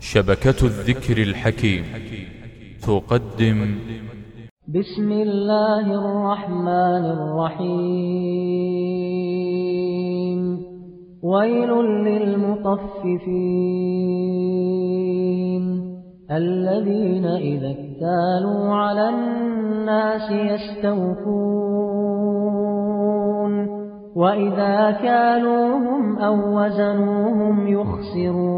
شبكة الذكر الحكيم. تقدم. بسم الله الرحمن الرحيم. ويل للمطففين. الذين إذا اكتالوا على الناس يستوفون. وإذا كالوهم أو وزنوهم يخسرون.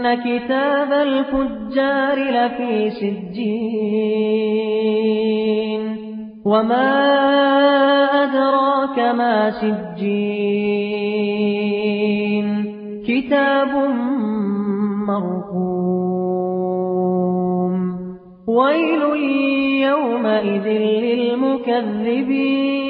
إن كتاب الفجار لفي سجين وما أدراك ما سجين كتاب مرقوم ويل يومئذ للمكذبين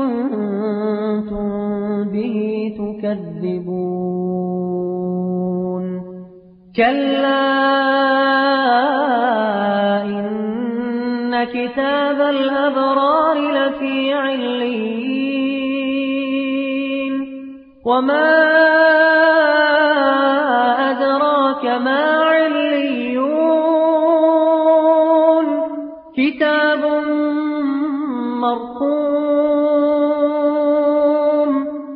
تكذبون كلا إن كتاب الأبرار لفي علين وما أدراك ما عليون. كتاب مرقوم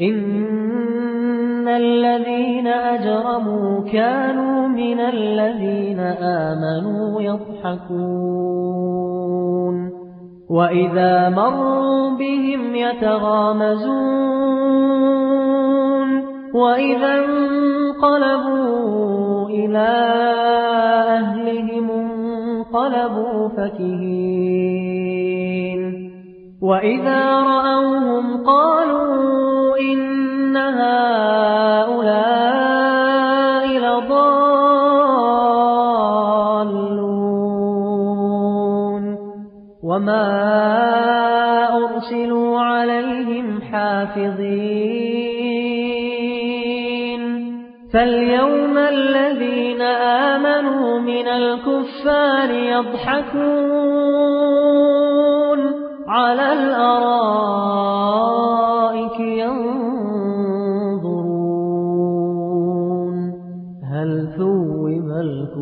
إن الذين أجرموا كانوا من الذين آمنوا يضحكون وإذا مروا بهم يتغامزون وإذا انقلبوا إلى أهلهم انقلبوا فكهين وإذا رأوهم قالوا إن هؤلاء لضالون وما أرسلوا عليهم حافظين فاليوم الذين آمنوا من الكفار يضحكون على الأرائك